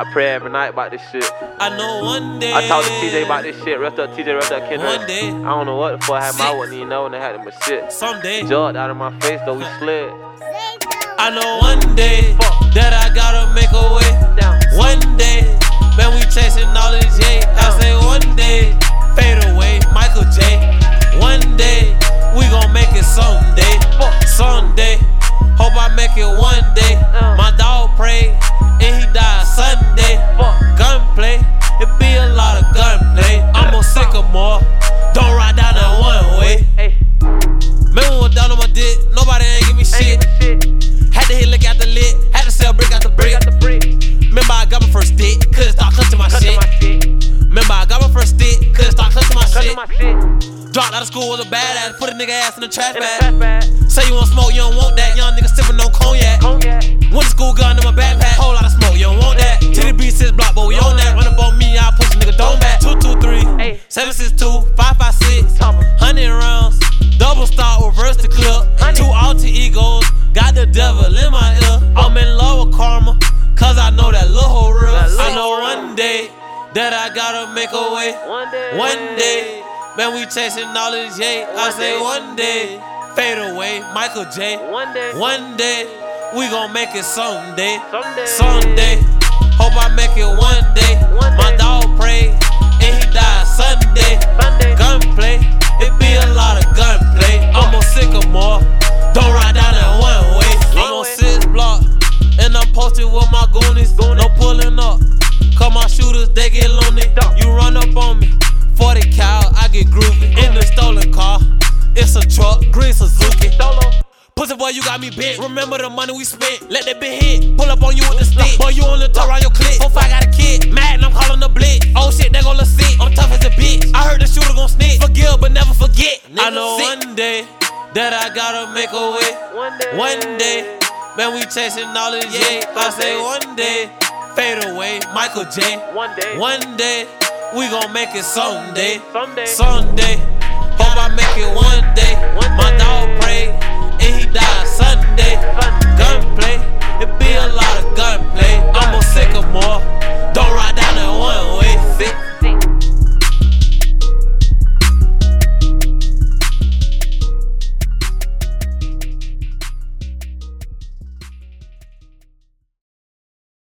I pray every night about this shit. I know one day. I talked to TJ about this shit. Rest up TJ, rest up Kendrick. One day. I don't know what the fuck happened. I wouldn't even know when they had but shit. Someday. Jumped out of my face though, we slid. I know one day Fuck. that I gotta make a way. Down. One day, man, we chasing all this yay. I say one day, fade away, Michael J. One day, we gon' make it someday. Fuck. Someday, hope I make it one day. Uh. My dog prayed, Dropped out of school was a badass, put a nigga ass in the trash bag. Say you want smoke, you don't want that. Young nigga sipping on cognac. Went to school gun in my backpack, whole lot of smoke, you don't want that. TDB six block, but we on that. Run up on me, I push a nigga dome back. Two two three, Hey. seven six two, five five six, Top 'em. hundred rounds. Double start, reverse the clip. Two alter egos, got the devil in my ear. I'm in love with karma, cause I know that little hoe real. I know one day that I gotta make a way. One day. One day, man, we chasing all this yay. I say day. one day, fade away, Michael J. One day. One day, we gon' make it someday. Someday. Someday, hope I make it one day. One My day. dog prayed, and he died Sunday. Sunday. Gunplay, it be a lot of gunplay. I'm on sycamore, don't ride down that one way. I'm on six block, and I'm posted with my goonies. No pulling up, cause my shooters they get lonely. You run it's a truck, green Suzuki. Pussy boy, you got me bent. Remember the money we spent. Let that bitch hit. Pull up on you with the stick. Boy, you on the top around your clip. Hope I got a kid. Mad and I'm calling the blick. Oh shit, they gon' look sick. I'm tough as a bitch. I heard the shooter gon' snitch. Forgive, but never forget. I know one day that I gotta make a way. One day. One day, man, we chasing all this yay. I say one day, fade away, Michael J. One day. One day, we gon' make it someday. Someday. Someday, what